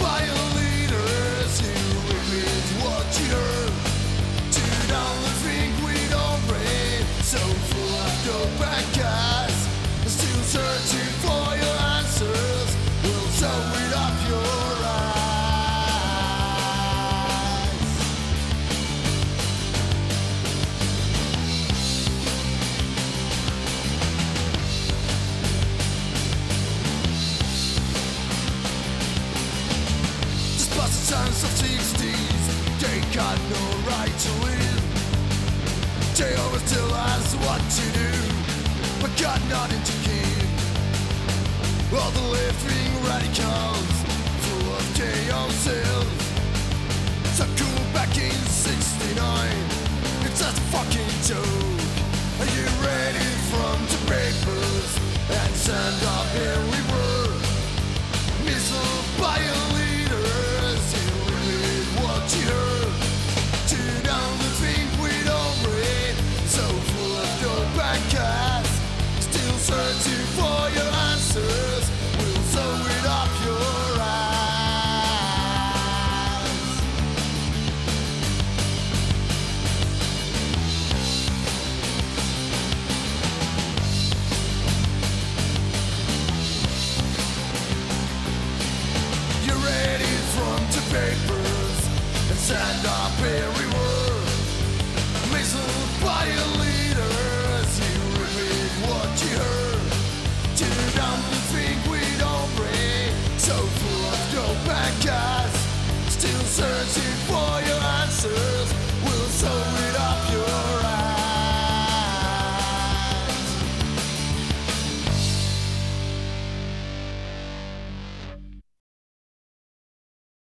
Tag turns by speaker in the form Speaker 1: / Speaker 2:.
Speaker 1: Баю sons of sixties, they got no right to live. They always tell us what to do, but got nothing to give. All the living radicals, full of chaos cells. So cool back in 69, it's just a fucking joke. Are you ready from the papers and send send up here we were Misled by a leader as you repeat what you heard. You dumb to think we'd all break. So full of go back eyes Still searching for